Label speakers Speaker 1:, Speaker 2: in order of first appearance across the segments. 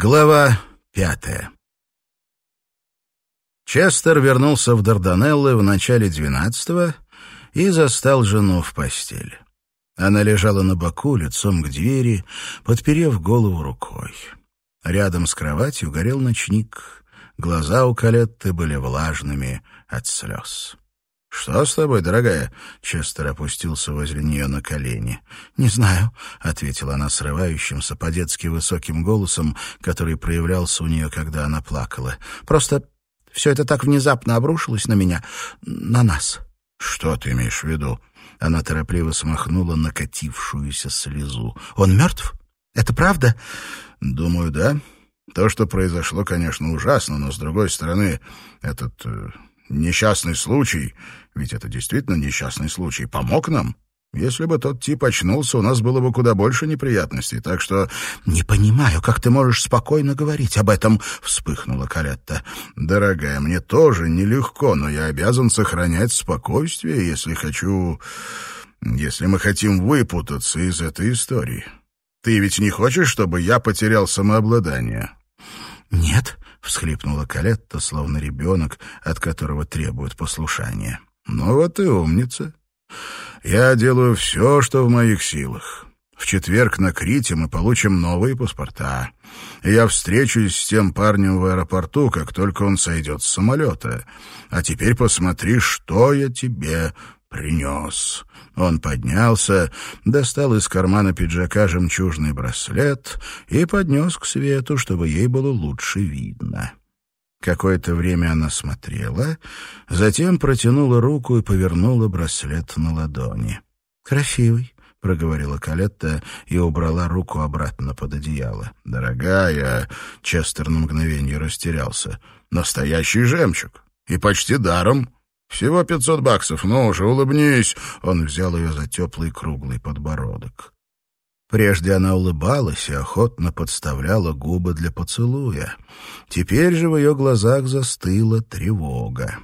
Speaker 1: Глава пятая Честер вернулся в Дарданеллы в начале двенадцатого и застал жену в постели. Она лежала на боку, лицом к двери, подперев голову рукой. Рядом с кроватью горел ночник. Глаза у Калетты были влажными от слез. «Что с тобой, дорогая?» Честер опустился возле нее на колени.
Speaker 2: «Не знаю», — ответила она срывающимся, по-детски высоким голосом, который проявлялся у нее, когда она плакала. «Просто все это так внезапно обрушилось на меня, на нас».
Speaker 1: «Что ты имеешь в виду?»
Speaker 2: Она торопливо смахнула накатившуюся слезу. «Он мертв? Это правда?»
Speaker 1: «Думаю, да. То, что произошло, конечно, ужасно, но, с другой стороны, этот э, несчастный случай, ведь это действительно несчастный случай, помог нам. Если бы тот тип очнулся, у нас было бы куда больше неприятностей, так что...»
Speaker 2: «Не понимаю, как ты можешь спокойно говорить об этом», — вспыхнула Калетта.
Speaker 1: «Дорогая, мне тоже нелегко, но я обязан сохранять спокойствие, если хочу... если мы хотим выпутаться из этой истории. Ты ведь не хочешь, чтобы я потерял самообладание?»
Speaker 2: «Нет», — всхлипнула Калетта, словно ребенок, от которого требуют послушания.
Speaker 1: «Ну вот и умница». Я делаю все, что в моих силах. В четверг на Крите мы получим новые паспорта. я встречусь с тем парнем в аэропорту, как только он сойдет с самолета. А теперь посмотри, что я тебе принес». Он поднялся, достал из кармана пиджака жемчужный браслет и поднес к свету, чтобы ей было лучше видно. Какое-то время она смотрела, затем протянула руку и повернула браслет на ладони.
Speaker 2: «Красивый», —
Speaker 1: проговорила Калетта и убрала руку обратно под одеяло. «Дорогая!» — Честер на мгновение растерялся. «Настоящий жемчуг! И почти даром! Всего пятьсот баксов, ну уже улыбнись!» Он взял ее за теплый круглый подбородок. Прежде она улыбалась и охотно подставляла губы для поцелуя. Теперь же в ее глазах застыла тревога.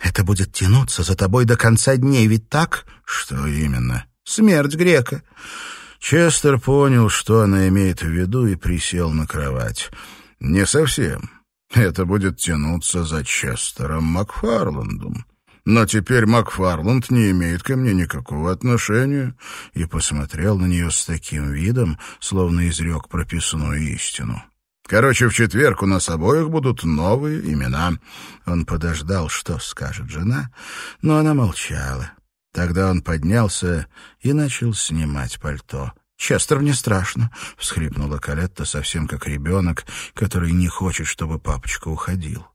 Speaker 2: «Это будет тянуться за тобой до конца дней, ведь так?»
Speaker 1: «Что именно?»
Speaker 2: «Смерть грека».
Speaker 1: Честер понял, что она имеет в виду, и присел на кровать. «Не совсем. Это будет тянуться за Честером Макфарландом. Но теперь Макфарланд не имеет ко мне никакого отношения и посмотрел на нее с таким видом, словно изрек прописную истину. Короче, в четверг у нас обоих будут новые имена. Он подождал, что скажет жена, но она молчала. Тогда он поднялся и начал снимать пальто.
Speaker 2: «Честер, мне страшно», — всхлипнула Калетта совсем как ребенок, который не хочет, чтобы папочка уходил.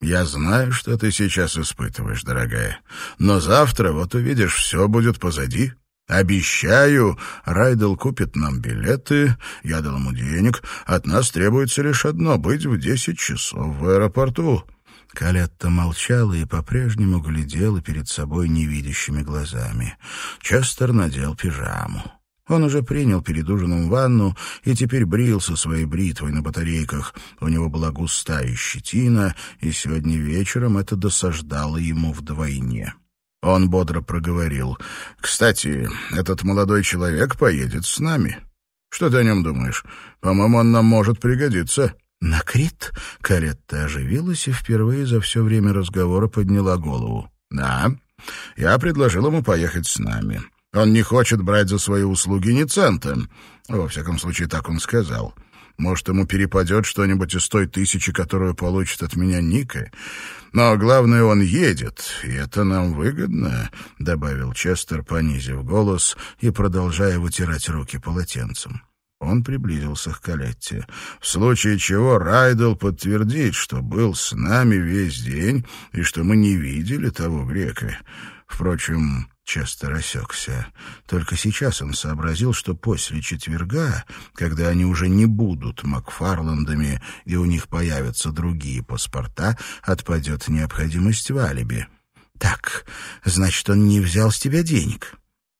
Speaker 1: Я знаю, что ты сейчас испытываешь, дорогая. Но завтра, вот увидишь, все будет позади. Обещаю, Райдел купит нам билеты, я дал ему денег. От нас требуется лишь одно — быть в десять часов в аэропорту».
Speaker 2: Калетта молчала и по-прежнему глядела перед собой невидящими глазами. Честер надел пижаму. Он уже принял перед ужином ванну и теперь брился своей бритвой на батарейках. У него была густая щетина, и сегодня вечером это досаждало ему вдвойне. Он бодро проговорил. «Кстати, этот молодой человек поедет с нами. Что ты о нем думаешь? По-моему, он нам может пригодиться».
Speaker 1: «На Крит?» — Каретта оживилась и впервые за все время разговора подняла голову. «Да, я предложил ему поехать с нами». Он не хочет брать за свои услуги ни цента. Во всяком случае, так он сказал. Может, ему перепадет что-нибудь из той тысячи, которую получит от меня Ника. Но главное, он едет, и это нам выгодно», — добавил Честер, понизив голос и продолжая вытирать руки полотенцем. Он приблизился к Калетте. В случае чего Райдел подтвердит, что был с нами весь день и что мы не видели того грека. Впрочем, Честер осекся. Только сейчас он сообразил, что после четверга, когда они уже не будут Макфарландами и у них появятся другие паспорта, отпадет необходимость в алиби. «Так, значит, он не взял с тебя денег?»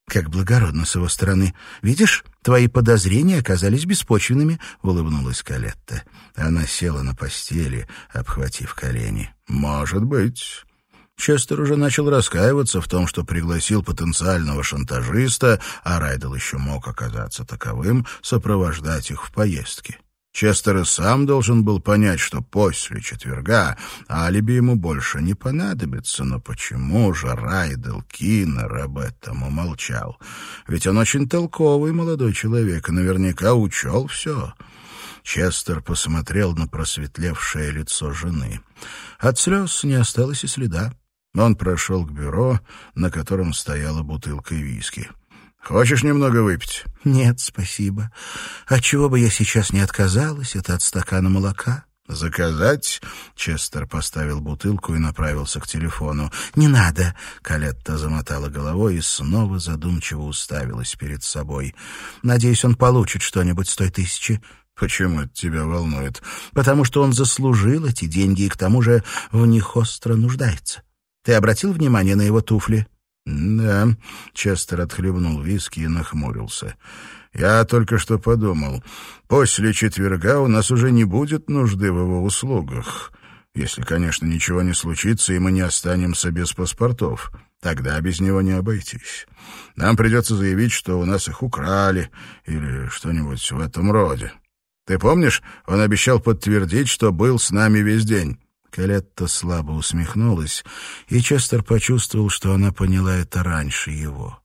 Speaker 1: «Как благородно с его стороны. Видишь, твои подозрения оказались беспочвенными», — улыбнулась Калетта. Она села на постели, обхватив колени. «Может быть». Честер уже начал раскаиваться в том, что пригласил потенциального шантажиста, а Райдел еще мог оказаться таковым, сопровождать их в поездке. Честер и сам должен был понять, что после четверга алиби ему больше не понадобится. Но почему же Райдел Киннер об этом умолчал? Ведь он очень толковый молодой человек и наверняка учел все. Честер посмотрел на просветлевшее лицо жены. От слез не осталось и следа. Он прошел к бюро, на котором стояла бутылка виски. Хочешь немного выпить?
Speaker 2: Нет, спасибо. А чего бы я сейчас не отказалась, это от стакана молока.
Speaker 1: «Заказать?» — Честер поставил бутылку и направился к телефону.
Speaker 2: «Не надо!» — Калетта замотала головой и снова задумчиво уставилась перед собой. «Надеюсь, он получит что-нибудь с той тысячи».
Speaker 1: «Почему это тебя волнует?»
Speaker 2: «Потому что он заслужил эти деньги и к тому же в них остро нуждается. Ты обратил внимание на его туфли?»
Speaker 1: «Да», — Честер отхлебнул виски и нахмурился. «Я только что подумал, после четверга у нас уже не будет нужды в его услугах, если, конечно, ничего не случится, и мы не останемся без паспортов. Тогда без него не обойтись. Нам придется заявить, что у нас их украли или что-нибудь в этом роде. Ты помнишь, он обещал подтвердить, что был с нами весь день?»
Speaker 2: Калетта слабо усмехнулась, и Честер почувствовал, что она поняла это раньше его.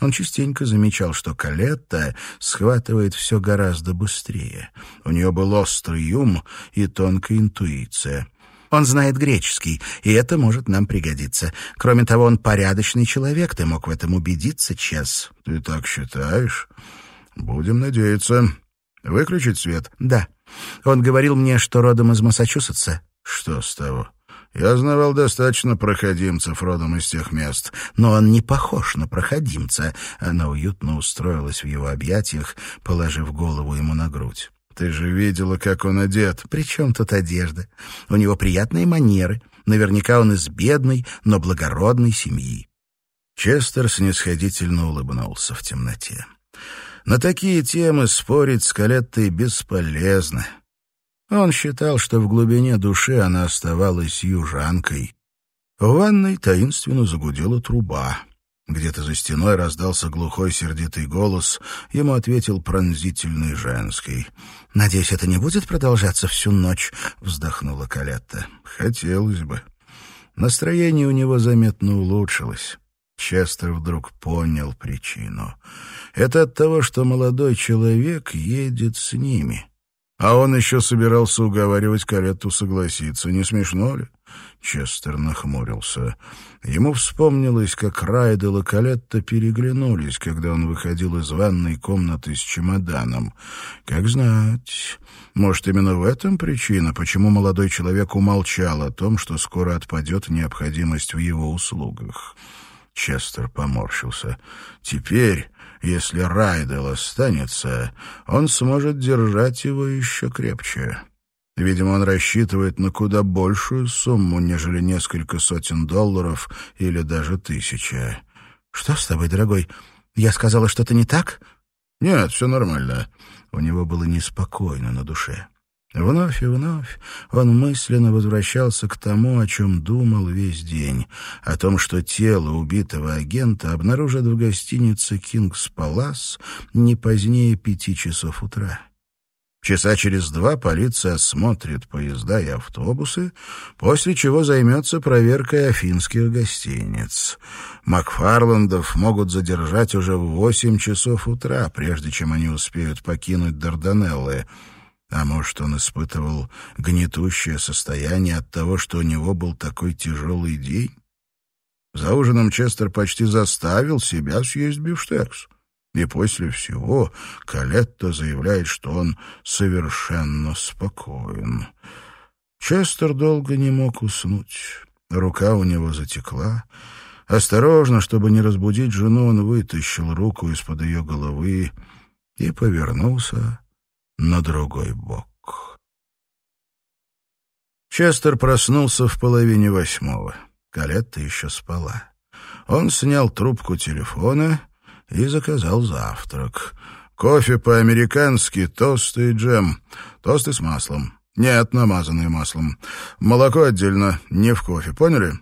Speaker 2: Он частенько замечал, что Калетта схватывает все гораздо быстрее. У нее был острый ум и тонкая интуиция. Он знает греческий, и это может нам пригодиться. Кроме того, он порядочный человек, ты мог в этом убедиться, Чес.
Speaker 1: Ты так считаешь? Будем надеяться. Выключить свет?
Speaker 2: Да. Он говорил мне, что родом из Массачусетса.
Speaker 1: Что с того? Я знавал достаточно проходимцев родом из тех мест.
Speaker 2: Но он не похож на проходимца. Она уютно устроилась в его объятиях, положив голову ему на грудь.
Speaker 1: Ты же видела, как он одет.
Speaker 2: При чем тут одежда? У него приятные манеры. Наверняка он из бедной, но благородной семьи.
Speaker 1: Честер снисходительно улыбнулся в темноте. На такие темы спорить с Калеттой бесполезно. Он считал, что в глубине души она оставалась южанкой. В ванной таинственно загудела труба. Где-то за стеной раздался глухой сердитый голос. Ему ответил пронзительный женский.
Speaker 2: «Надеюсь, это не будет продолжаться всю ночь?» — вздохнула Калетта.
Speaker 1: «Хотелось бы». Настроение у него заметно улучшилось. Честер вдруг понял причину. Это от того, что молодой человек едет с ними. А он еще собирался уговаривать карету согласиться. Не смешно ли? Честер нахмурился. Ему вспомнилось, как Райдел и Калетта переглянулись, когда он выходил из ванной комнаты с чемоданом. Как знать, может, именно в этом причина, почему молодой человек умолчал о том, что скоро отпадет необходимость в его услугах. Честер поморщился. Теперь если Райдел останется, он сможет держать его еще крепче. Видимо, он рассчитывает на куда большую сумму, нежели несколько сотен долларов или даже тысяча.
Speaker 2: «Что с тобой, дорогой? Я сказала что-то не так?»
Speaker 1: «Нет, все нормально».
Speaker 2: У него было неспокойно на душе. Вновь и вновь он мысленно возвращался к тому, о чем думал весь день, о том, что тело убитого агента обнаружат в гостинице «Кингс Палас» не позднее пяти часов утра. Часа через два полиция осмотрит поезда и автобусы, после чего займется проверкой афинских гостиниц. Макфарландов могут задержать уже в восемь часов утра, прежде чем они успеют покинуть Дарданеллы — а может, он испытывал гнетущее состояние от того, что у него был такой тяжелый день? За ужином Честер почти заставил себя съесть бифштекс. И после всего Калетта заявляет, что он совершенно спокоен. Честер долго не мог уснуть. Рука у него затекла. Осторожно, чтобы не разбудить жену, он вытащил руку из-под ее головы и повернулся на другой бок. Честер проснулся в половине восьмого. Калетта еще спала. Он снял трубку телефона и заказал завтрак. Кофе по-американски, тосты и джем. Тосты с маслом. Нет, намазанные маслом. Молоко отдельно, не в кофе, поняли?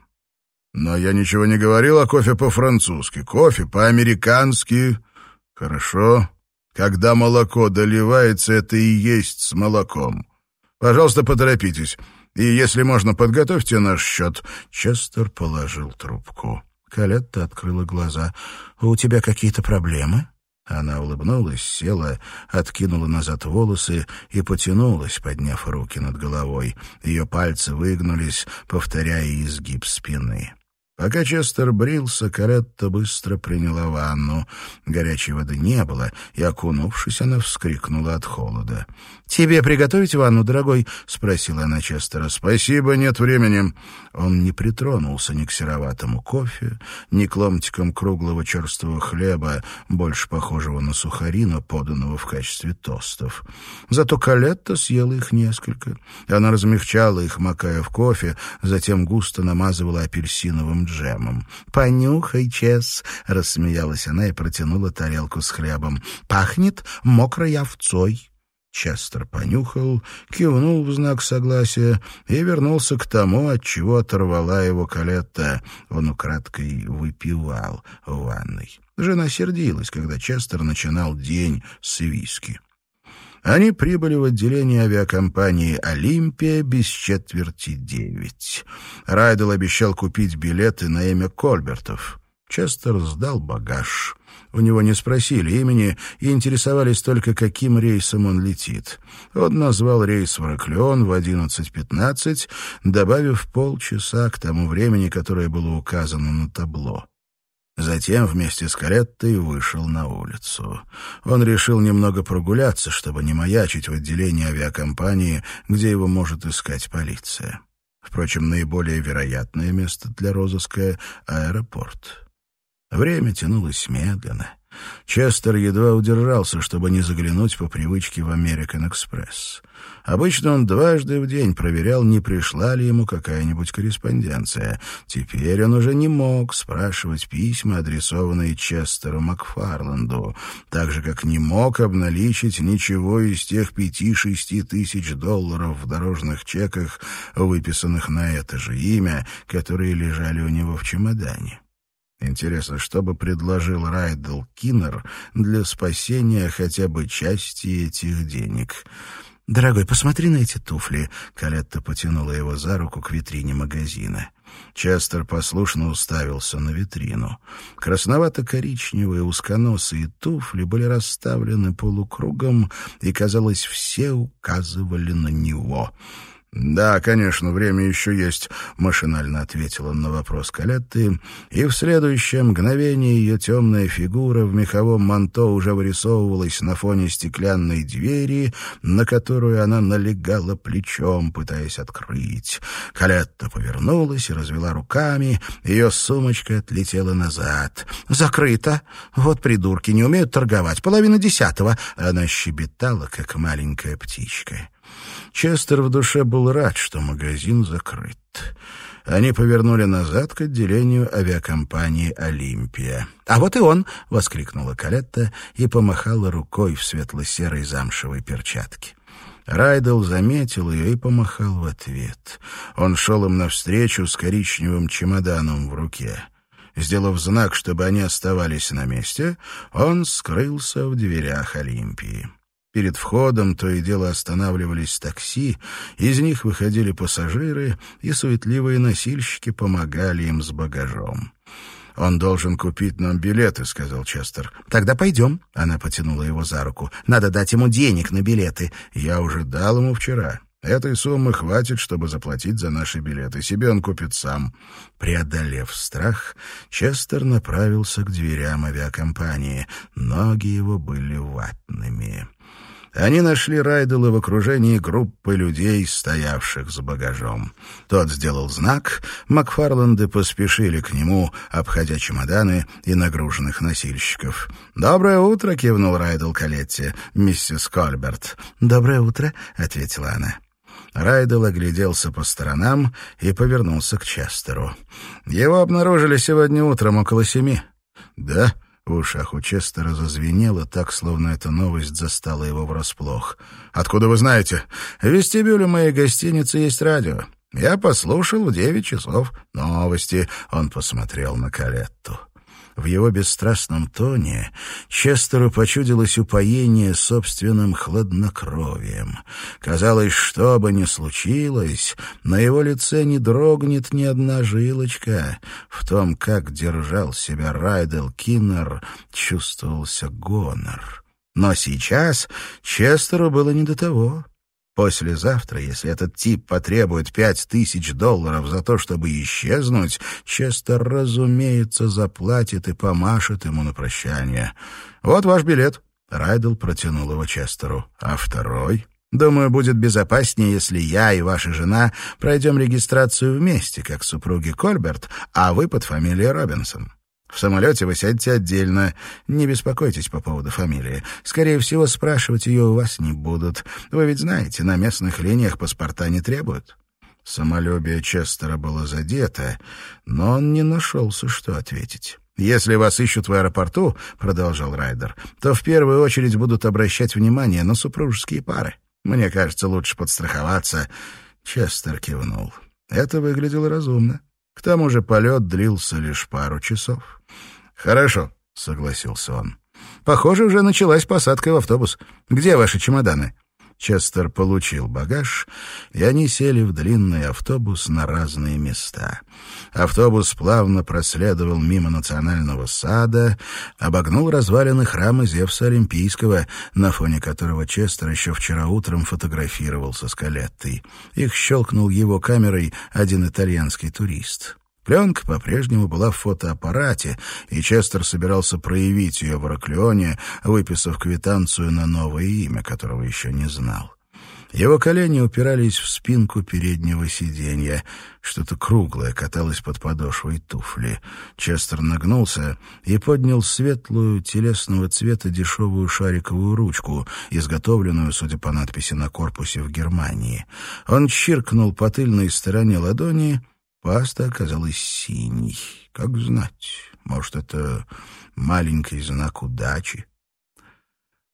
Speaker 2: Но я ничего не говорил о кофе по-французски. Кофе по-американски. Хорошо.
Speaker 1: Когда молоко доливается, это и есть с молоком. Пожалуйста, поторопитесь. И, если можно, подготовьте наш счет». Честер положил трубку. Калетта открыла глаза. «У тебя какие-то проблемы?» Она улыбнулась, села, откинула назад волосы и потянулась, подняв руки над головой. Ее пальцы выгнулись, повторяя изгиб спины. Пока Честер брился, Каретта быстро приняла ванну. Горячей воды не было, и, окунувшись, она вскрикнула от холода. «Тебе приготовить ванну, дорогой?» — спросила она Честера. «Спасибо, нет времени». Он не притронулся ни к сероватому кофе, ни к ломтикам круглого черствого хлеба, больше похожего на сухарину, поданного в качестве тостов. Зато Калетта съела их несколько. Она размягчала их, макая в кофе, затем густо намазывала апельсиновым джемом. «Понюхай, Чес!» — рассмеялась она и протянула тарелку с хлебом. «Пахнет мокрой овцой!» Честер понюхал, кивнул в знак согласия и вернулся к тому, от чего оторвала его Калетта. Он украдкой выпивал в ванной. Жена сердилась, когда Честер начинал день с виски. Они прибыли в отделение авиакомпании «Олимпия» без четверти девять. Райдел обещал купить билеты на имя Кольбертов. Честер сдал багаж. У него не спросили имени и интересовались только, каким рейсом он летит. Он назвал рейс в Ираклион в 11.15, добавив полчаса к тому времени, которое было указано на табло. Затем вместе с кареттой вышел на улицу. Он решил немного прогуляться, чтобы не маячить в отделении авиакомпании, где его может искать полиция. Впрочем, наиболее вероятное место для розыска — аэропорт. Время тянулось медленно. Честер едва удержался, чтобы не заглянуть по привычке в American Express. Обычно он дважды в день проверял, не пришла ли ему какая-нибудь корреспонденция. Теперь он уже не мог спрашивать письма, адресованные Честеру Макфарланду, так же, как не мог обналичить ничего из тех пяти-шести тысяч долларов в дорожных чеках, выписанных на это же имя, которые лежали у него в чемодане. Интересно, что бы предложил Райдл Киннер для спасения хотя бы части этих денег? «Дорогой, посмотри на эти туфли!» Калетта потянула его за руку к витрине магазина. Честер послушно уставился на витрину. Красновато-коричневые узконосые туфли были расставлены полукругом, и, казалось, все указывали на него — «Да, конечно, время еще есть», — машинально ответил он на вопрос Калетты, и в следующее мгновение ее темная фигура в меховом манто уже вырисовывалась на фоне стеклянной двери, на которую она налегала плечом, пытаясь открыть. Калетта повернулась и развела руками, ее сумочка отлетела назад. «Закрыто! Вот придурки, не умеют торговать. Половина десятого!» Она щебетала, как маленькая птичка. Честер в душе был рад, что магазин закрыт. Они повернули назад к отделению авиакомпании «Олимпия». «А вот и он!» — воскликнула Калетта и помахала рукой в светло-серой замшевой перчатке. Райдел заметил ее и помахал в ответ. Он шел им навстречу с коричневым чемоданом в руке. Сделав знак, чтобы они оставались на месте, он скрылся в дверях Олимпии. Перед входом то и дело останавливались такси, из них выходили пассажиры, и суетливые носильщики помогали им с багажом. «Он должен купить нам билеты», — сказал Честер. «Тогда пойдем». Она потянула его за руку. «Надо дать ему денег на билеты». «Я уже дал ему вчера. Этой суммы хватит, чтобы заплатить за наши билеты. Себе он купит сам». Преодолев страх, Честер направился к дверям авиакомпании. Ноги его были ватными. Они нашли Райдела в окружении группы людей, стоявших за багажом. Тот сделал знак, Макфарланды поспешили к нему, обходя чемоданы и нагруженных носильщиков. «Доброе утро!» — кивнул Райдел Калетти, миссис Кольберт. «Доброе утро!» — ответила она. Райдел огляделся по сторонам и повернулся к Честеру. «Его обнаружили сегодня утром около семи». «Да?» В ушах у Честера зазвенело так, словно эта новость застала его врасплох. «Откуда вы знаете? В вестибюле моей гостиницы есть радио. Я послушал в девять часов новости». Он посмотрел на Калетту.
Speaker 2: В его бесстрастном тоне Честеру почудилось упоение собственным хладнокровием. Казалось, что бы ни случилось, на его лице не дрогнет ни одна жилочка. В том, как держал себя Райдел Киннер, чувствовался гонор. Но сейчас Честеру было не до того. Послезавтра, если этот тип потребует пять тысяч долларов за то, чтобы исчезнуть, Честер, разумеется, заплатит и помашет ему на прощание. «Вот ваш билет». Райдл протянул его Честеру. «А второй?» «Думаю, будет безопаснее, если я и ваша жена пройдем регистрацию вместе, как супруги Кольберт, а вы под фамилией Робинсон». В самолете вы сядете отдельно. Не беспокойтесь по поводу фамилии. Скорее всего, спрашивать ее у вас не будут. Вы ведь знаете, на местных линиях паспорта не требуют». Самолюбие Честера было задето, но он не нашелся, что ответить. «Если вас ищут в аэропорту, — продолжал Райдер, — то в первую очередь будут обращать внимание на супружеские пары. Мне кажется, лучше подстраховаться». Честер кивнул. Это выглядело разумно. К тому же полет длился лишь пару часов. «Хорошо», — согласился он. «Похоже, уже началась посадка в автобус. Где ваши чемоданы?» Честер получил багаж, и они сели в длинный автобус на разные места. Автобус плавно проследовал мимо национального сада, обогнул развалины храма Зевса Олимпийского, на фоне которого Честер еще вчера утром фотографировался с Калеттой. Их щелкнул его камерой один итальянский турист. Пленка по-прежнему была в фотоаппарате, и Честер собирался проявить ее в Ираклионе, выписав квитанцию на новое имя, которого еще не знал. Его колени упирались в спинку переднего сиденья. Что-то круглое каталось под подошвой туфли. Честер нагнулся и поднял светлую, телесного цвета дешевую шариковую ручку, изготовленную, судя по надписи на корпусе, в Германии. Он чиркнул по тыльной стороне ладони, Паста оказалась синей. Как знать, может, это маленький знак удачи.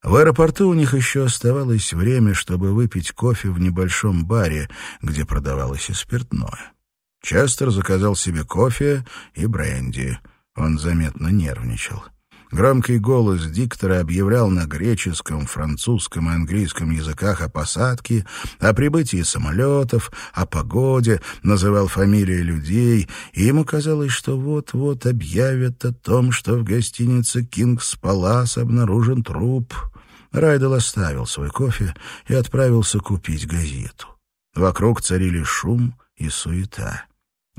Speaker 2: В аэропорту у них еще оставалось время, чтобы выпить кофе в небольшом баре, где продавалось и спиртное. Честер заказал себе кофе и бренди. Он заметно нервничал. Громкий голос диктора объявлял на греческом, французском и английском языках о посадке, о прибытии самолетов, о погоде, называл фамилии людей, и ему казалось, что вот-вот объявят о том, что в гостинице «Кингс Палас» обнаружен труп. Райдел оставил свой кофе и отправился купить газету. Вокруг царили шум и суета.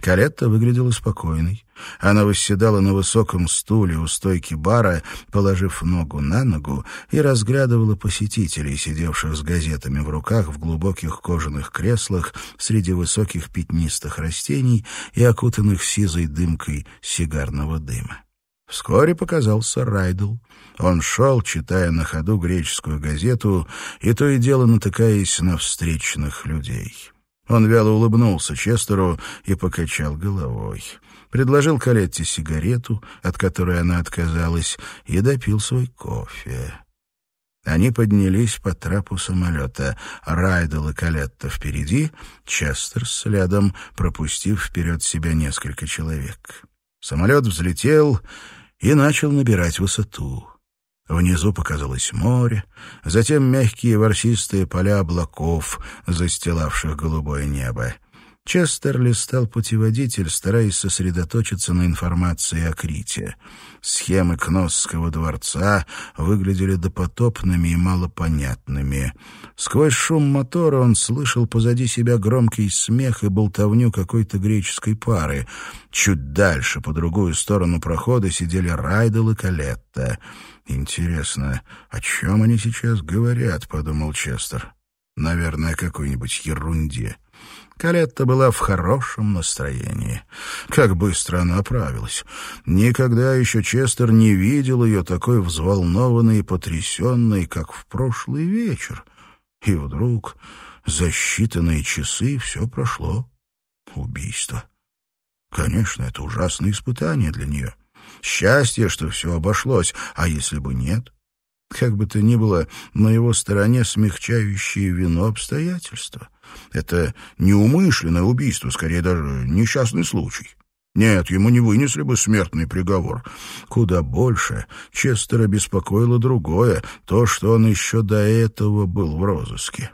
Speaker 2: Калетта выглядела спокойной. Она восседала на высоком стуле у стойки бара, положив ногу на ногу, и разглядывала посетителей, сидевших с газетами в руках в глубоких кожаных креслах среди высоких пятнистых растений и окутанных сизой дымкой сигарного дыма. Вскоре показался Райдл. Он шел, читая на ходу греческую газету, и то и дело натыкаясь на встречных людей. Он вяло улыбнулся Честеру и покачал головой. Предложил Калетте сигарету, от которой она отказалась, и допил свой кофе. Они поднялись по трапу самолета. Райдел и Калетта впереди, Честер следом, пропустив вперед себя несколько человек. Самолет взлетел и начал набирать высоту. Внизу показалось море, затем мягкие ворсистые поля облаков, застилавших голубое небо. Честер листал путеводитель, стараясь сосредоточиться на информации о Крите. Схемы Кносского дворца выглядели допотопными и малопонятными. Сквозь шум мотора он слышал позади себя громкий смех и болтовню какой-то греческой пары. Чуть дальше, по другую сторону прохода, сидели Райдел и Калетта. «Интересно, о чем они сейчас говорят?» — подумал Честер. «Наверное, о какой-нибудь ерунде». Калетта была в хорошем настроении. Как быстро она оправилась. Никогда еще Честер не видел ее такой взволнованной и потрясенной, как в прошлый вечер. И вдруг за считанные часы все прошло. Убийство. Конечно, это ужасное испытание для нее. Счастье, что все обошлось, а если бы нет? Как бы то ни было, на его стороне смягчающие вину обстоятельства. Это неумышленное убийство, скорее даже несчастный случай.
Speaker 1: Нет, ему не вынесли бы смертный приговор. Куда больше Честера беспокоило другое, то, что он еще до этого был в розыске.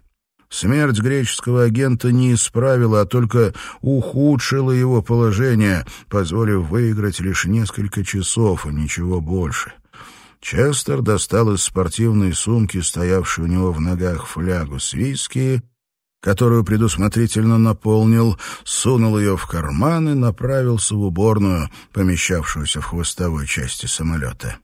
Speaker 1: Смерть греческого агента не исправила, а только ухудшила его положение, позволив выиграть лишь несколько часов, и ничего больше. Честер достал из спортивной сумки, стоявшей у него в ногах, флягу с виски, которую предусмотрительно наполнил, сунул ее в карман и направился в уборную, помещавшуюся в хвостовой части самолета.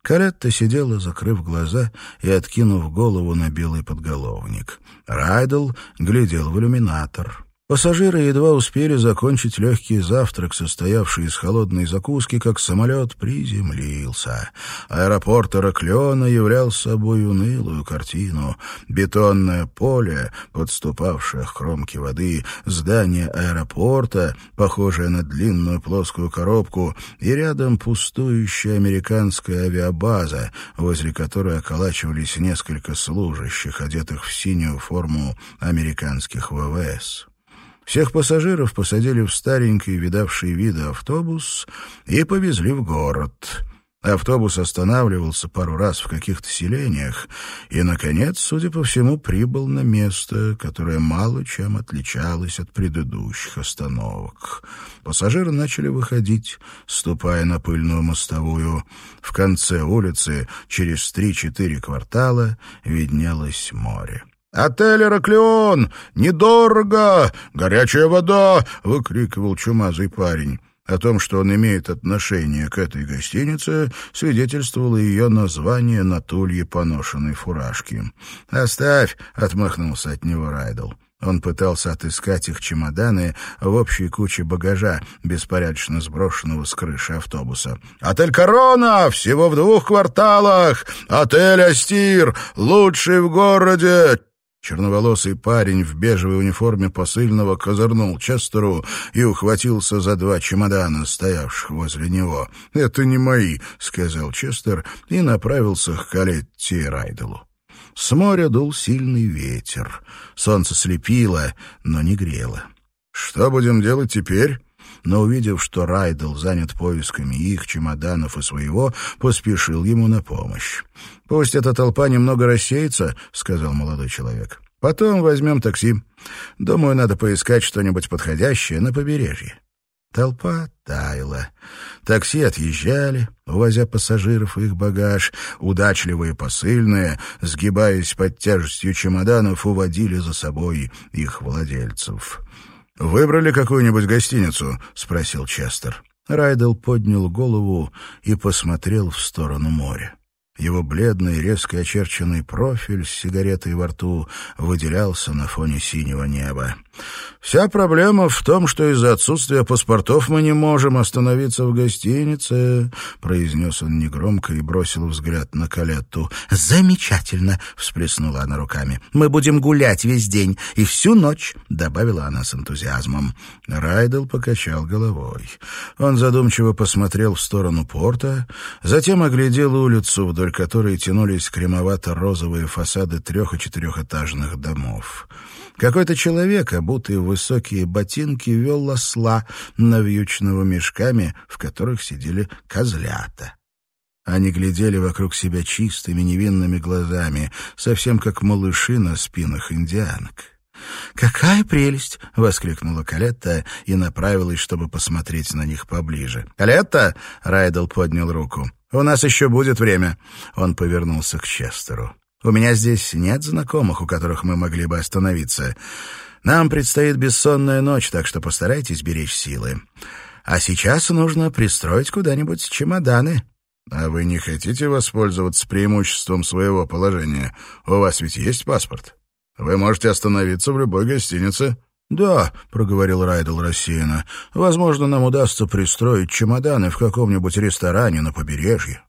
Speaker 1: Калетта сидела, закрыв глаза и откинув голову на белый подголовник. Райдл глядел в иллюминатор. Пассажиры едва успели закончить легкий завтрак, состоявший из холодной закуски, как самолет приземлился. Аэропорт Ираклиона являл собой унылую картину. Бетонное поле, подступавшее к кромке воды, здание аэропорта, похожее на длинную плоскую коробку, и рядом пустующая американская авиабаза, возле которой околачивались несколько служащих, одетых в синюю форму американских ВВС. Всех пассажиров посадили в старенький, видавший виды автобус и повезли в город. Автобус останавливался пару раз в каких-то селениях и, наконец, судя по всему, прибыл на место, которое мало чем отличалось от предыдущих остановок. Пассажиры начали выходить, ступая на пыльную мостовую. В конце улицы, через три-четыре квартала, виднелось море. «Отель «Ираклион»! Недорого! Горячая вода!» — выкрикивал чумазый парень. О том, что он имеет отношение к этой гостинице, свидетельствовало ее название на тулье поношенной фуражки. «Оставь!» — отмахнулся от него Райдл. Он пытался отыскать их чемоданы в общей куче багажа, беспорядочно сброшенного с крыши автобуса. «Отель «Корона» всего в двух кварталах! Отель «Астир» лучший в городе! Черноволосый парень в бежевой униформе посыльного козырнул Честеру и ухватился за два чемодана, стоявших возле него. «Это не мои», — сказал Честер и направился к Калетти и Райделу. С моря дул сильный ветер. Солнце слепило, но не грело. «Что будем делать теперь?» Но, увидев, что Райдл занят поисками их, чемоданов и своего, поспешил ему на помощь. «Пусть эта толпа немного рассеется», — сказал молодой человек. «Потом возьмем такси. Думаю, надо поискать что-нибудь подходящее на побережье». Толпа таяла. Такси отъезжали, увозя пассажиров и их багаж. Удачливые посыльные, сгибаясь под тяжестью чемоданов, уводили за собой их владельцев. «Выбрали какую-нибудь гостиницу?» — спросил Честер. Райдел поднял голову и посмотрел в сторону моря. Его бледный, резко очерченный профиль с сигаретой во рту выделялся на фоне синего неба. «Вся проблема в том, что из-за отсутствия паспортов мы не можем остановиться в гостинице», — произнес он негромко и бросил взгляд на Калетту. «Замечательно!» — всплеснула она руками. «Мы будем гулять весь день и всю ночь», — добавила она с энтузиазмом. Райдел покачал головой. Он задумчиво посмотрел в сторону порта, затем оглядел улицу, вдоль которой тянулись кремовато-розовые фасады трех- и четырехэтажных домов. Какой-то человек, обутый в высокие ботинки, вел осла, навьюченного мешками, в которых сидели козлята. Они глядели вокруг себя чистыми невинными глазами, совсем как малыши на спинах индианок. «Какая прелесть!» — воскликнула Калетта и направилась, чтобы посмотреть на них поближе. «Калетта!» — Райдл поднял руку. «У нас еще будет время». Он повернулся к Честеру. У меня здесь нет знакомых, у которых мы могли бы остановиться. Нам предстоит бессонная ночь, так что постарайтесь беречь силы. А сейчас нужно пристроить куда-нибудь чемоданы». «А вы не хотите воспользоваться преимуществом своего положения? У вас ведь есть паспорт. Вы можете остановиться в любой гостинице». «Да», — проговорил Райдл рассеянно, — «возможно, нам удастся пристроить чемоданы в каком-нибудь ресторане на побережье».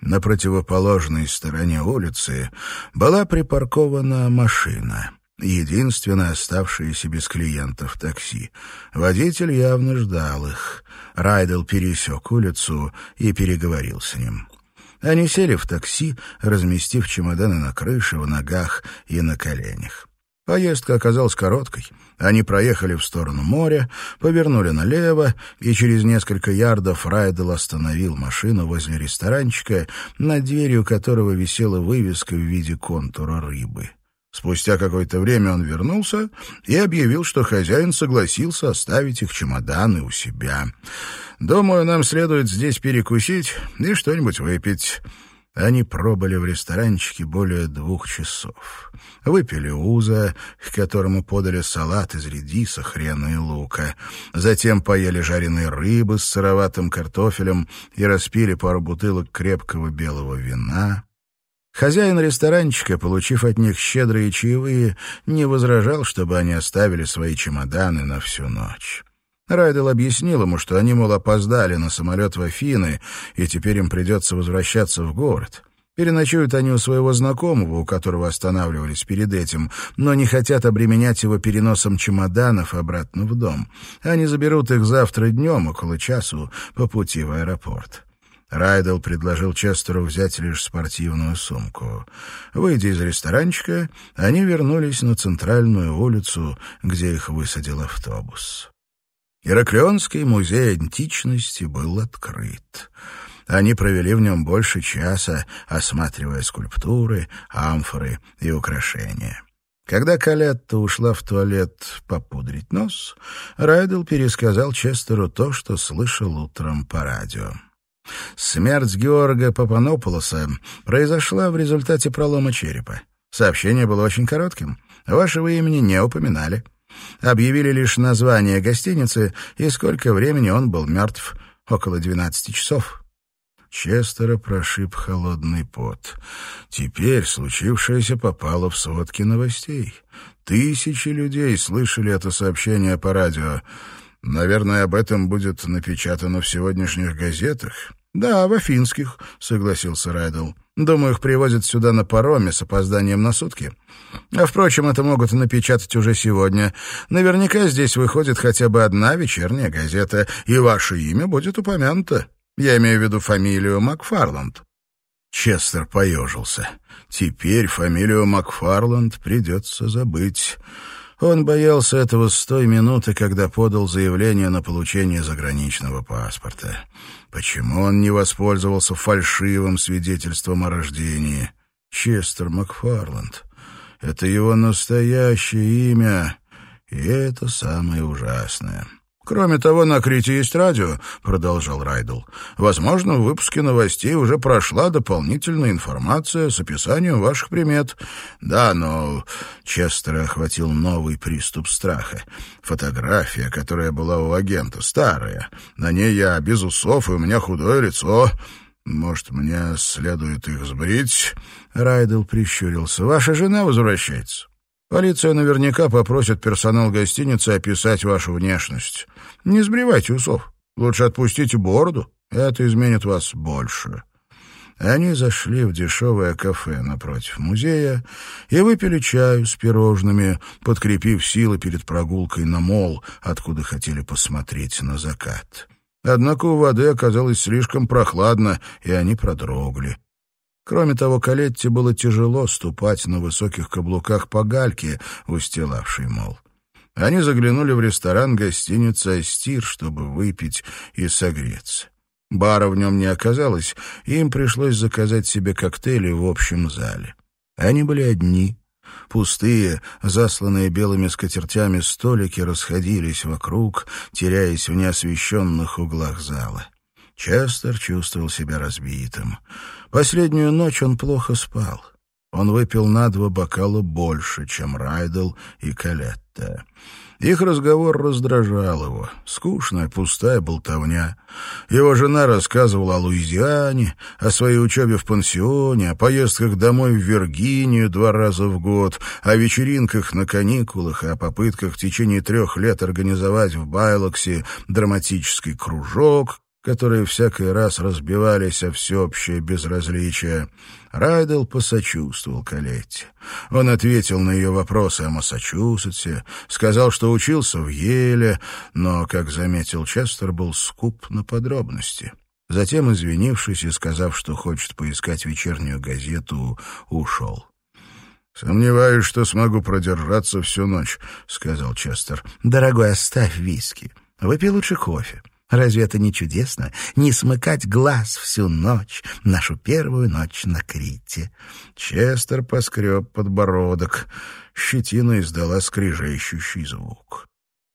Speaker 1: На противоположной стороне улицы была припаркована машина, единственная оставшаяся без клиентов такси. Водитель явно ждал их. Райдел пересек улицу и переговорил с ним. Они сели в такси, разместив чемоданы на крыше, в ногах и на коленях.
Speaker 2: Поездка оказалась короткой. Они проехали в сторону моря, повернули налево, и через несколько ярдов Райдел остановил машину возле ресторанчика, над дверью которого висела вывеска в виде контура рыбы. Спустя какое-то время он вернулся и объявил, что хозяин согласился оставить их чемоданы у себя. «Думаю, нам следует здесь перекусить и что-нибудь выпить». Они пробыли в ресторанчике более двух часов. Выпили уза, к которому подали салат из редиса, хрена и лука. Затем поели жареной рыбы с сыроватым картофелем и распили пару бутылок крепкого белого вина. Хозяин ресторанчика, получив от них щедрые чаевые, не возражал, чтобы они оставили свои чемоданы на всю ночь. Райдел объяснил ему, что они, мол, опоздали на самолет в Афины, и теперь им придется возвращаться в город. Переночуют они у своего знакомого, у которого останавливались перед этим, но не хотят обременять его переносом чемоданов обратно в дом. Они заберут их завтра днем, около часу, по пути в аэропорт. Райдел предложил Честеру взять лишь спортивную сумку. Выйдя из ресторанчика, они вернулись на центральную улицу, где их высадил автобус. Ираклионский музей античности был открыт. Они провели в нем больше часа, осматривая скульптуры, амфоры и украшения. Когда Калетта ушла в туалет попудрить нос, Райдел пересказал Честеру то, что слышал утром по радио. Смерть Георга Папанополоса произошла в результате пролома черепа. Сообщение было очень коротким. Вашего имени не упоминали. Объявили лишь название гостиницы и сколько времени он был мертв. Около двенадцати часов. Честера прошиб холодный пот. Теперь случившееся попало в сводки новостей. Тысячи людей слышали это сообщение по радио. Наверное, об этом будет напечатано в сегодняшних газетах. «Да, в афинских», — согласился Райдл. «Думаю, их привозят сюда на пароме с опозданием на сутки. А, впрочем, это могут напечатать уже сегодня. Наверняка здесь выходит хотя бы одна вечерняя газета, и ваше имя будет упомянуто. Я имею в виду фамилию Макфарланд». Честер поежился. «Теперь фамилию Макфарланд придется забыть». Он боялся этого с той минуты, когда подал заявление на получение заграничного паспорта. Почему он не воспользовался фальшивым свидетельством о рождении? Честер Макфарланд. Это его настоящее имя, и это самое ужасное. «Кроме того, на Крите есть радио», — продолжал Райдл. «Возможно, в выпуске новостей уже прошла дополнительная информация с описанием ваших примет». «Да, но...» — Честера охватил новый приступ страха. «Фотография, которая была у агента, старая. На ней я без усов, и у меня худое лицо». «Может, мне следует их сбрить?» Райдл прищурился. «Ваша жена возвращается?» Полиция наверняка попросит персонал гостиницы описать вашу внешность. Не сбривайте усов. Лучше отпустите бороду. Это изменит вас больше». Они зашли в дешевое кафе напротив музея и выпили чаю с пирожными, подкрепив силы перед прогулкой на мол, откуда хотели посмотреть на закат. Однако у воды оказалось слишком прохладно, и они продрогли. Кроме того, Калетте было тяжело ступать на высоких каблуках по гальке, устилавшей мол. Они заглянули в ресторан гостиницы «Астир», чтобы выпить и согреться. Бара в нем не оказалось, и им пришлось заказать себе коктейли в общем зале. Они были одни. Пустые, засланные белыми скатертями столики расходились вокруг, теряясь в неосвещенных углах зала. Честер чувствовал себя разбитым. Последнюю ночь он плохо спал. Он выпил на два бокала больше, чем Райдел и Калетта. Их разговор раздражал его. Скучная, пустая болтовня. Его жена рассказывала о Луизиане, о своей учебе в пансионе, о поездках домой в Виргинию два раза в год, о вечеринках на каникулах и о попытках в течение трех лет организовать в Байлоксе драматический кружок, которые всякий раз разбивались о всеобщее безразличие. Райдел посочувствовал Калетте. Он ответил на ее вопросы о Массачусетсе, сказал, что учился в Еле, но, как заметил Честер, был скуп на подробности. Затем, извинившись и сказав, что хочет поискать вечернюю газету, ушел.
Speaker 1: «Сомневаюсь, что смогу продержаться всю ночь», — сказал Честер.
Speaker 2: «Дорогой, оставь виски. Выпей лучше кофе. Разве это не чудесно? Не смыкать глаз всю ночь, нашу первую ночь на Крите».
Speaker 1: Честер поскреб подбородок. Щетина издала скрижещущий звук.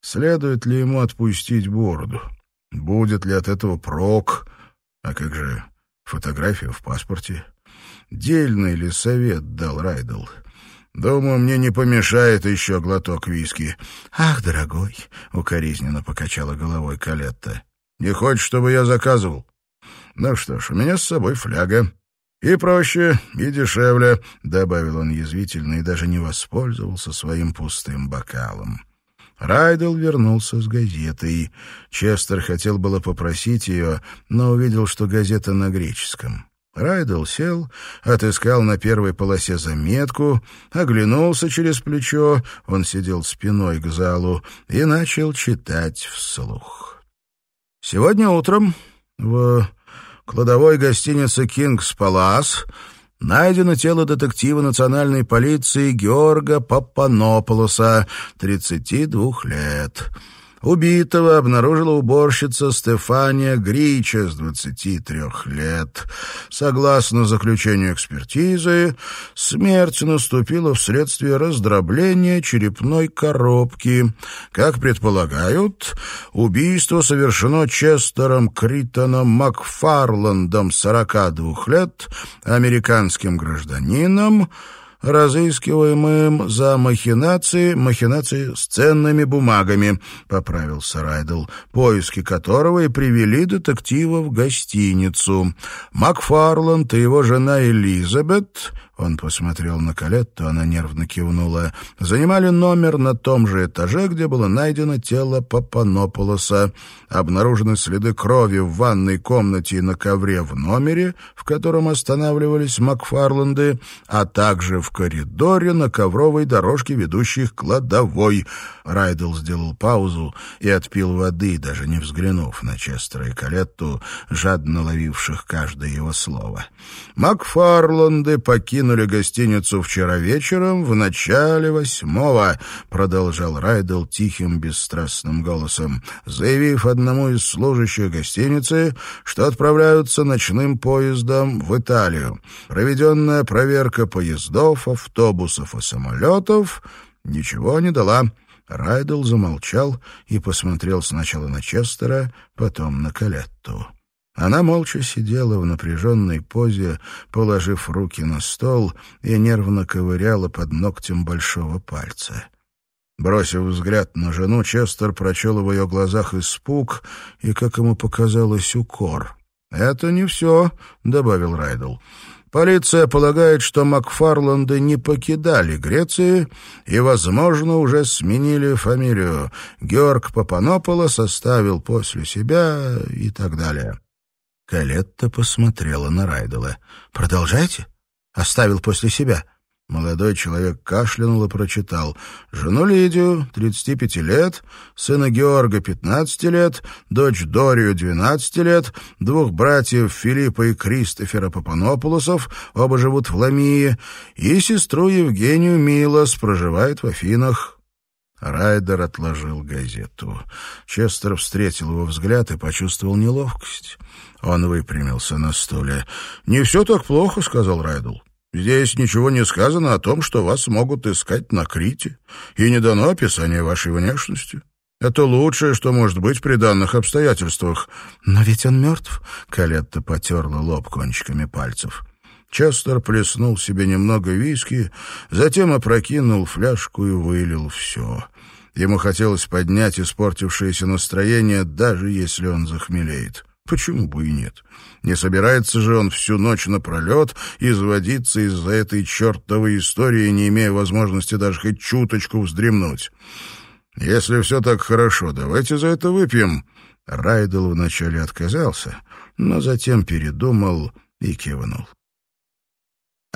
Speaker 1: Следует ли ему отпустить бороду? Будет ли от этого прок? А как же фотография в паспорте? Дельный ли совет дал Райдл? Думаю, мне не помешает еще глоток виски.
Speaker 2: Ах, дорогой, укоризненно покачала головой Калетта.
Speaker 1: Не хочешь, чтобы я заказывал? Ну что ж, у меня с собой фляга. И проще, и дешевле, добавил он язвительно и даже не воспользовался своим пустым бокалом. Райдел вернулся с газетой. Честер хотел было попросить ее, но увидел, что газета на греческом. Райдл сел, отыскал на первой полосе заметку, оглянулся через плечо, он сидел спиной к залу, и начал читать вслух. Сегодня утром в кладовой гостиницы «Кингс Палас» найдено тело детектива национальной полиции Георга Папанополоса, 32 лет. Убитого обнаружила уборщица Стефания Грича с 23 лет. Согласно заключению экспертизы, смерть наступила вследствие раздробления черепной коробки. Как предполагают, убийство совершено Честером Критоном Макфарландом, 42 лет, американским гражданином, разыскиваемым за махинации, махинации с ценными бумагами, — поправился Райдл, поиски которого и привели детектива в гостиницу. Макфарланд и его жена Элизабет он посмотрел на Калетту, она нервно кивнула. Занимали номер на том же этаже, где было найдено тело Папанополоса. Обнаружены следы крови в ванной комнате и на ковре в номере, в котором останавливались Макфарланды, а также в коридоре на ковровой дорожке, ведущей к кладовой. Райдл сделал паузу и отпил воды, даже не взглянув на Честера и Калетту, жадно ловивших каждое его слово. Макфарланды покинули покинули гостиницу вчера вечером в начале восьмого», — продолжал Райдл тихим, бесстрастным голосом, заявив одному из служащих гостиницы, что отправляются ночным поездом в Италию. Проведенная проверка поездов, автобусов и самолетов ничего не дала. Райдл замолчал и посмотрел сначала на Честера, потом на Калетту. Она молча сидела в напряженной позе, положив руки на стол и нервно ковыряла под ногтем большого пальца. Бросив взгляд на жену, Честер прочел в ее глазах испуг и, как ему показалось, укор. «Это не все», — добавил Райдл. «Полиция полагает, что Макфарланды не покидали Греции и, возможно, уже сменили фамилию. Георг Папанополос составил после себя и так далее».
Speaker 2: Калетта посмотрела на Райдела. «Продолжайте?» «Оставил после себя».
Speaker 1: Молодой человек кашлянул и прочитал. Жену Лидию, 35 лет, сына Георга, 15 лет, дочь Дорию, 12 лет, двух братьев Филиппа и Кристофера Папанополосов, оба живут в Ламии, и сестру Евгению Милос, проживает в Афинах. Райдер отложил газету. Честер встретил его взгляд и почувствовал неловкость. Он выпрямился на стуле. «Не все так плохо», — сказал Райдл. «Здесь ничего не сказано о том, что вас могут искать на Крите, и не дано описание вашей внешности. Это лучшее, что может быть при данных обстоятельствах».
Speaker 2: «Но ведь он мертв», — Калетта потерла лоб кончиками пальцев.
Speaker 1: Честер плеснул себе немного виски, затем опрокинул фляжку и вылил все. Ему хотелось поднять испортившееся настроение, даже если он захмелеет. Почему бы и нет? Не собирается же он всю ночь напролет изводиться из-за этой чертовой истории, не имея возможности даже хоть чуточку вздремнуть. Если все так хорошо, давайте за это выпьем. Райдел вначале отказался, но затем передумал и кивнул.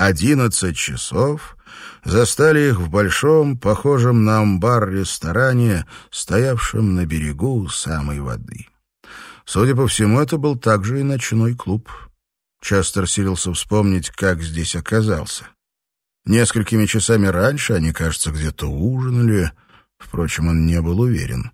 Speaker 1: Одиннадцать часов застали их в большом, похожем на амбар ресторане, стоявшем на берегу самой воды. Судя по всему, это был также и ночной клуб. Честер силился вспомнить, как здесь оказался.
Speaker 2: Несколькими часами раньше они, кажется, где-то ужинали. Впрочем, он не был уверен.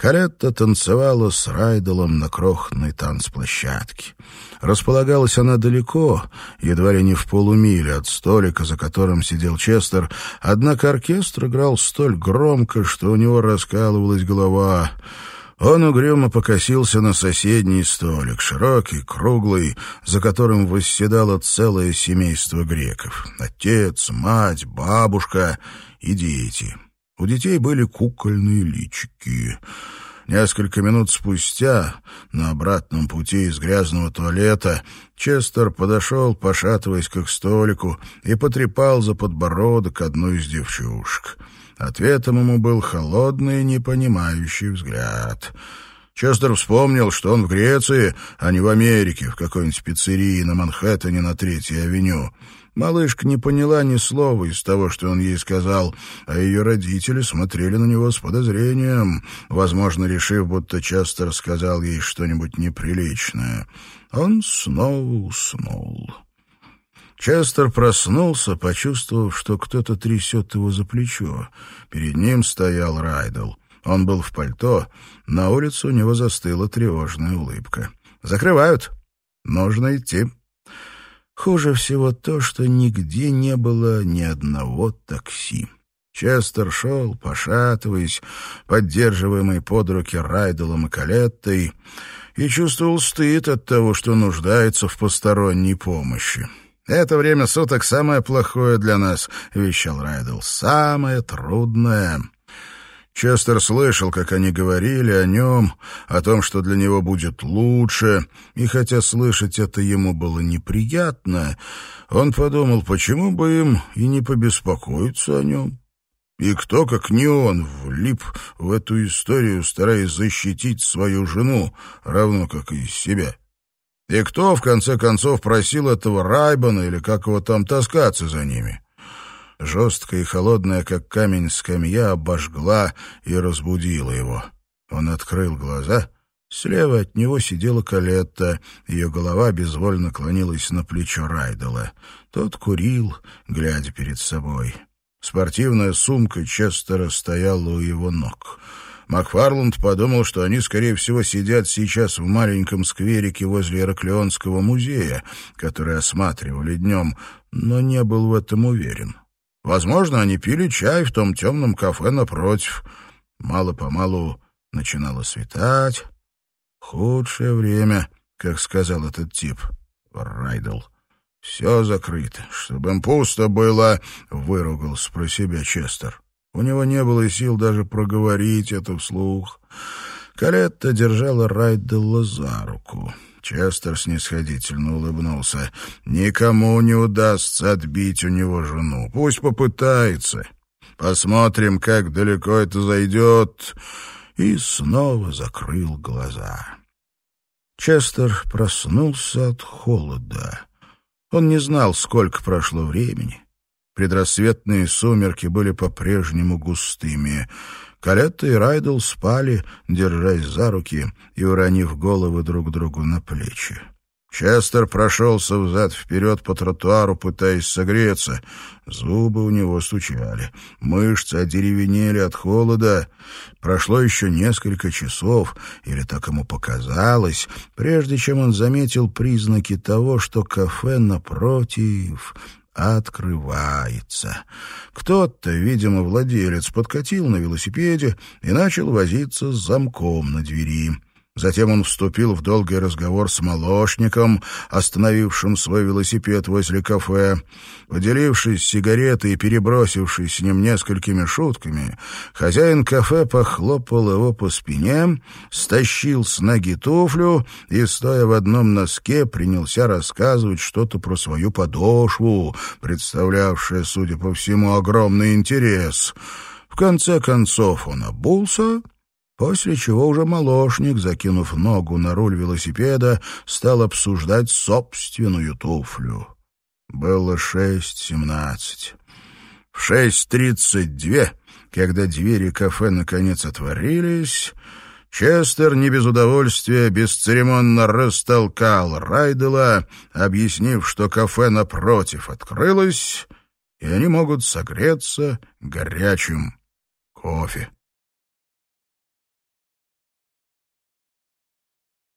Speaker 2: Калетта танцевала с Райделом на крохотной танцплощадке. Располагалась она далеко, едва ли не в полумиле от столика, за которым сидел Честер, однако оркестр играл столь громко, что у него раскалывалась голова. Он угрюмо покосился на соседний столик, широкий, круглый, за которым восседало целое семейство греков. Отец, мать, бабушка и дети. У детей были кукольные личики. Несколько минут спустя, на обратном пути из грязного туалета, Честер подошел, пошатываясь к столику, и потрепал за подбородок одну из девчушек. Ответом ему был холодный, непонимающий взгляд. Честер вспомнил, что он в Греции, а не в Америке, в какой-нибудь пиццерии на Манхэттене на Третьей авеню. Малышка не поняла ни слова из того, что он ей сказал, а ее родители смотрели на него с подозрением, возможно, решив, будто часто рассказал ей что-нибудь неприличное. Он снова уснул. Честер проснулся, почувствовав, что кто-то трясет его за плечо. Перед ним стоял Райдл. Он был в пальто, на улице у него застыла тревожная улыбка. «Закрывают. Нужно идти». Хуже всего то, что нигде не было ни одного такси. Честер шел, пошатываясь, поддерживаемый под руки Райделом и Калеттой, и чувствовал стыд от того, что нуждается в посторонней помощи. «Это время суток самое плохое для нас», — вещал Райдел. «Самое трудное». Честер слышал, как они говорили о нем, о том, что для него будет лучше, и хотя слышать это ему было неприятно, он подумал, почему бы им и не побеспокоиться о нем. И кто, как не он, влип в эту историю, стараясь защитить свою жену, равно как и себя. И кто, в конце концов, просил этого Райбана или как его там таскаться за ними? Жесткая и холодная, как камень, скамья обожгла и разбудила его. Он открыл глаза. Слева от него сидела Калетта. Ее голова безвольно клонилась на плечо Райдела. Тот курил, глядя перед собой. Спортивная сумка Честера стояла у его ног. Макфарланд подумал, что они, скорее всего, сидят сейчас в маленьком скверике возле Ираклионского музея, который осматривали днем, но не был в этом уверен. Возможно, они пили чай в том темном кафе напротив. Мало-помалу начинало светать. Худшее время, как сказал этот тип, Райдл. «Все закрыто, чтобы им пусто было», — выругался про себя Честер. У него не было сил даже проговорить это вслух. Калетта держала Райделла за руку. Честер снисходительно улыбнулся. «Никому не удастся отбить у него жену. Пусть попытается. Посмотрим, как далеко это зайдет». И снова закрыл глаза. Честер проснулся от холода. Он не знал, сколько прошло времени. Предрассветные сумерки были по-прежнему густыми. Калетта и Райдл спали, держась за руки и уронив головы друг другу на плечи. Честер прошелся взад-вперед по тротуару, пытаясь согреться. Зубы у него стучали, мышцы одеревенели от холода. Прошло еще несколько часов, или так ему показалось, прежде чем он заметил признаки того, что кафе напротив открывается. Кто-то, видимо, владелец, подкатил на велосипеде и начал возиться с замком на двери. Затем он вступил в долгий разговор с молочником, остановившим свой велосипед возле кафе. Поделившись сигаретой и перебросившись с ним несколькими шутками, хозяин кафе похлопал его по спине, стащил с ноги туфлю и, стоя в одном носке, принялся рассказывать что-то про свою подошву, представлявшее, судя по всему, огромный интерес. В конце концов он обулся После чего уже молочник, закинув ногу на руль велосипеда, стал обсуждать собственную туфлю. Было шесть семнадцать. В шесть тридцать две, когда двери кафе наконец отворились, Честер не без удовольствия бесцеремонно растолкал Райдела, объяснив, что кафе напротив открылось,
Speaker 1: и они могут согреться горячим кофе.